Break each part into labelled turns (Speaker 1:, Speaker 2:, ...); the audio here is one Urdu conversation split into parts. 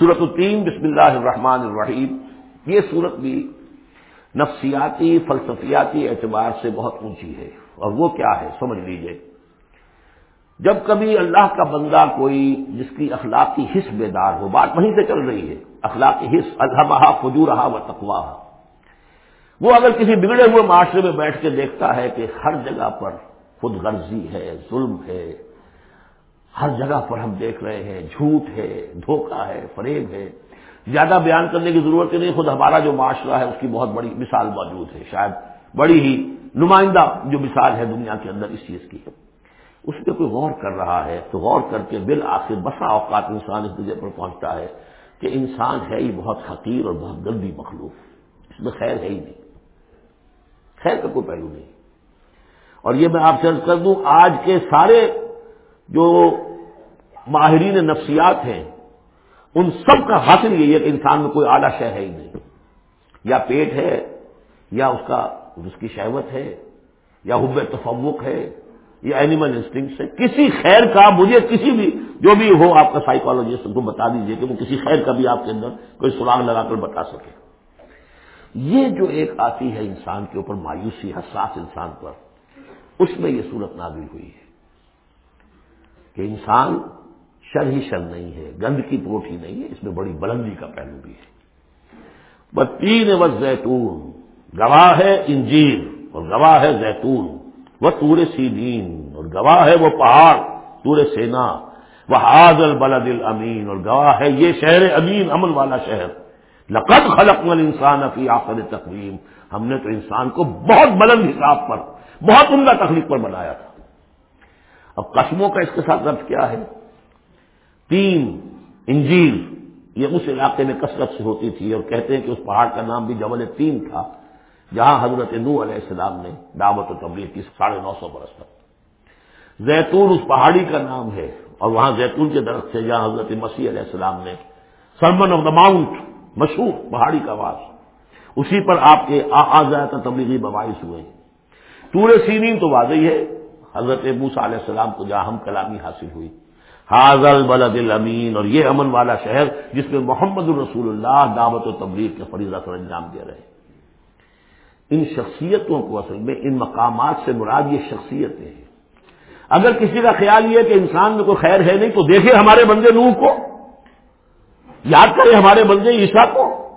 Speaker 1: صورت التین بسم اللہ الرحمن الرحیم۔ یہ صورت بھی نفسیاتی، فلسفیاتی اعتبار سے بہت اونچی ہے۔ اور وہ کیا ہے؟ سمجھ لیجیے۔ جب کبھی اللہ کا بندہ کوئی جس کی اخلاقی حص بیدار ہو، بات وہیں سے چل رہی ہے، اخلاقی حص الحمہ فجو رہا و تقوا وہ اگر کسی بگڑے ہوئے معاشرے میں بیٹھ کے دیکھتا ہے کہ ہر جگہ پر خود غرضی ہے، ظلم ہے ہر جگہ پر ہم دیکھ رہے ہیں، جھوٹ ہے، دھوکہ ہے، فریب ہے۔ زیادہ بیان کرنے کی ضرورت نہیں، خود ہمارا جو معاشرہ ہے، اس کی بہت بڑی مثال موجود ہے۔ شاید بڑی ہی نمائندہ جو مثال ہے دنیا کے اندر اس چیز کی۔ اس پہ کوئی غور کر رہا ہے تو غور کر کے بالآخر بسا اوقات انسان اس درجے پر پہنچتا ہے کہ انسان ہے ہی بہت حقیر اور بہت گندی مخلوق۔ اس میں خیر ہے ہی نہیں۔ خیر کا کوئی پہلو نہیں۔ اور یہ میں آپ سے کر دوں، آج کے سارے جو ماہرین نفسیات ہیں، ان سب کا حاصل یہی ہے کہ انسان میں کوئی اعلیٰ شہ ہے ہی نہیں۔ یا پیٹ ہے، یا اس کا، اس کی شہوت ہے، یا حب تفوق ہے، یا اینیمل انسٹنگ ہے۔ کسی خیر کا مجھے کسی بھی، جو بھی ہو آپ کا سائیکالوجسٹ کو بتا دیجیے کہ وہ کسی خیر کا بھی آپ کے اندر کوئی سراغ لگا کر بتا سکے۔ یہ جو ایک آتی ہے انسان کے اوپر مایوسی، حساس انسان پر، اس میں یہ صورت نازل ہوئی ہے کہ انسان شر ہی شر نہیں ہے، گند کی پروٹ ہی نہیں ہے، اس میں بڑی بلندی کا پہلو بھی ہے۔ بس تین زیتون گواہ ہے انجیر اور گواہ ہے زیتون۔ وہ تور سیدین اور گواہ ہے وہ پہاڑ تور سینا۔ وہ حاضل بلد الامین اور گواہ ہے یہ شہر امین، امن والا شہر۔ لقد خلق مل انسان فی آخر تقویم ہم نے تو انسان کو بہت بلند حساب پر، بہت عمدہ تخلیق پر بنایا تھا۔ اب قسموں کا اس کے ساتھ لفظ کیا ہے؟ تین انجیل، یہ اس علاقے میں کثرت سے ہوتی تھی اور کہتے ہیں کہ اس پہاڑ کا نام بھی جبل تین تھا، جہاں حضرت نو علیہ السلام نے دعوت و تبلیغ کی ساڑھے نو سو برس تک۔ زیتون اس پہاڑی کا نام ہے اور وہاں زیتون کے درخت سے جہاں حضرت مسیح علیہ السلام نے سرمن آف دا ماؤنٹ مشہور پہاڑی کا واس اسی پر آپ کے آزاد تبلیغی بباعث ہوئے۔ تور سینین تو واضح ہے، حضرت موسا علیہ السلام کو جہاں ہم کلامی حاصل ہوئی۔ حاضل بلد الامین اور یہ امن والا شہر جس میں محمد الرسول اللہ دعوت و تبلیغ کے فریضہ سر انجام دے رہے ان شخصیتوں کو اصل میں ان مقامات سے مراد یہ شخصیتیں ہیں۔ اگر کسی کا خیال یہ کہ انسان میں کوئی خیر ہے نہیں تو دیکھے ہمارے بندے نوح کو۔ یاد کرے ہمارے بندے عیسا کو۔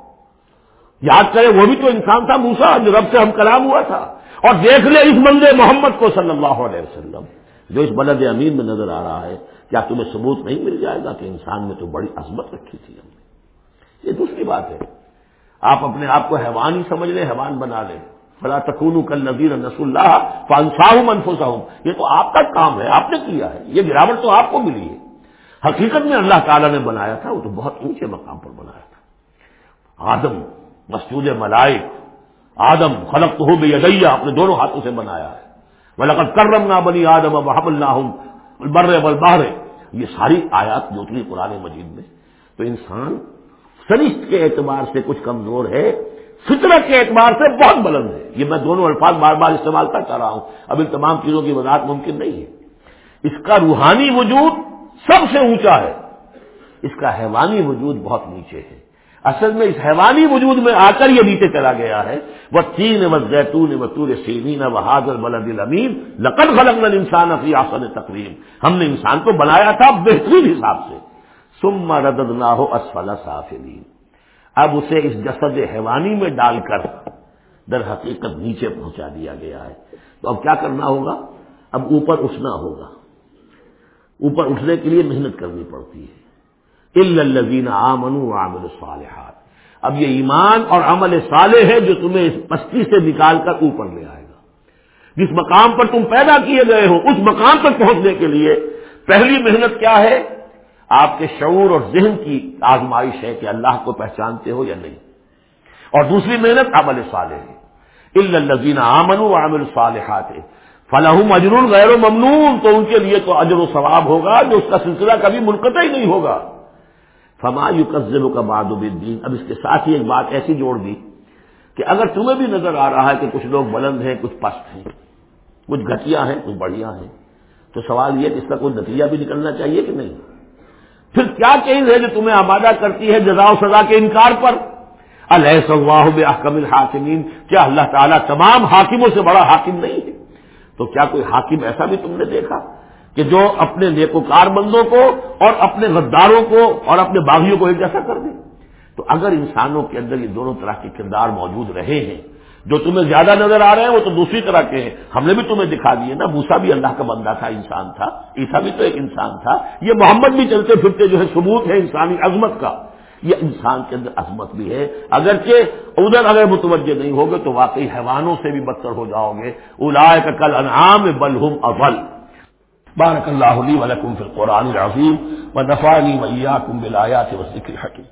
Speaker 1: یاد کرے وہ بھی تو انسان تھا موسا جو رب سے ہم کلام ہوا تھا۔ اور دیکھ لے اس بندے محمد کو صلی اللہ علیہ وسلم، جو اس بلد امین میں نظر آ رہا ہے۔ کیا تمہیں ثبوت نہیں مل جائے گا کہ انسان میں تو بڑی عظمت رکھی تھی ہم نے؟ یہ دوسری بات ہے۔ آپ اپنے آپ کو حیوان ہی سمجھ لیں، حیوان بنا لیں۔ فلا تکون کل نذیر نس اللہ فانساہ منفوسا ہوں یہ تو آپ کا کام ہے، آپ نے کیا ہے۔ یہ گراوٹ تو آپ کو ملی ہے۔ حقیقت میں اللہ تعالیٰ نے بنایا تھا، وہ تو بہت اونچے مقام پر بنایا تھا۔ آدم، مسجود ملائک، آدم خلق تو ہو بے ادیا اپنے دونوں ہاتھوں سے بنایا ہے۔ ولقد کرم نہ بنی آدم اب حب اللہ بر بر یہ ساری آیات جو اتنی قرآن مجید میں، تو انسان سرشت کے اعتبار سے کچھ کمزور ہے، فطرت کے اعتبار سے بہت بلند ہے۔ یہ میں دونوں الفاظ بار بار استعمال کرتا رہا ہوں۔ اب ان تمام چیزوں کی وضاحت ممکن نہیں ہے۔ اس کا روحانی وجود سب سے اونچا ہے۔ اس کا حیوانی وجود بہت نیچے ہے۔ اصل میں اس حیوانی وجود میں آ کر یہ نیچے چلا گیا ہے۔ وہ تین و زیتون و تور سینین و حاضر بلد الامین لقد خلق انسان فی آسن تقریم ہم نے انسان کو بنایا تھا بہترین حساب سے۔ سم ردد نہ ہو اسفلا صافلین اب اسے اس جسد حیوانی میں ڈال کر در حقیقت نیچے پہنچا دیا گیا ہے۔ تو اب کیا کرنا ہوگا؟ اب اوپر اٹھنا ہوگا۔ اوپر اٹھنے کے لیے محنت کرنی پڑتی ہے۔ الزین آمن عامل صالحات اب یہ ایمان اور عمل صالح ہے جو تمہیں اس پستی سے نکال کر اوپر لے آئے گا۔ جس مقام پر تم پیدا کیے گئے ہو، اس مقام پر پہنچنے کے لیے پہلی محنت کیا ہے؟ آپ کے شعور اور ذہن کی آزمائش ہے کہ اللہ کو پہچانتے ہو یا نہیں۔ اور دوسری محنت عمل صالح ہے۔ الزین آمن و عامل صالحات فلاح مجرون غیر و ممنون، تو ان کے لیے تو اجر و ثواب ہوگا جو اس کا سلسلہ کبھی منقطع ہی نہیں ہوگا۔ فما یو کا باد الدین اب اس کے ساتھ ہی ایک بات ایسی جوڑ دی کہ اگر تمہیں بھی نظر آ رہا ہے کہ کچھ لوگ بلند ہیں، کچھ پست ہیں، کچھ گھٹیا ہیں، کچھ بڑھیا ہیں، تو سوال یہ کہ اس کا کوئی نتیجہ بھی نکلنا چاہیے کہ نہیں؟ پھر کیا چیز ہے جو تمہیں آمادہ کرتی ہے جزا و سزا کے انکار پر؟ علیہ صلاح بحکم الحاکمین۔ کیا اللہ تعالیٰ تمام حاکموں سے بڑا حاکم نہیں ہے؟ تو کیا کوئی حاکم ایسا بھی تم نے دیکھا؟ کہ جو اپنے نیکوکار بندوں کو اور اپنے غداروں کو اور اپنے باغیوں کو ایک جیسا کر دے۔ تو اگر انسانوں کے اندر یہ دونوں طرح کے کردار موجود رہے ہیں، جو تمہیں زیادہ نظر آ رہے ہیں، وہ تو دوسری طرح کے ہیں۔ ہم نے بھی تمہیں دکھا دیے نا موسا بھی اللہ کا بندہ تھا، انسان تھا۔ عیسا بھی تو ایک انسان تھا۔ یہ محمد بھی چلتے پھرتے جو ہے ثبوت ہے انسانی عظمت کا۔ یہ انسان کے اندر عظمت بھی ہے۔ اگرچہ ادھر اگر متوجہ نہیں ہوگے تو واقعی حیوانوں سے بھی بدتر ہو جاؤ گے۔ الاائے کا کل انعام بلحم اول بارك الله لي ولكم في القرآن العظيم ونفعني وإياكم بالآيات والذكر الحكيم.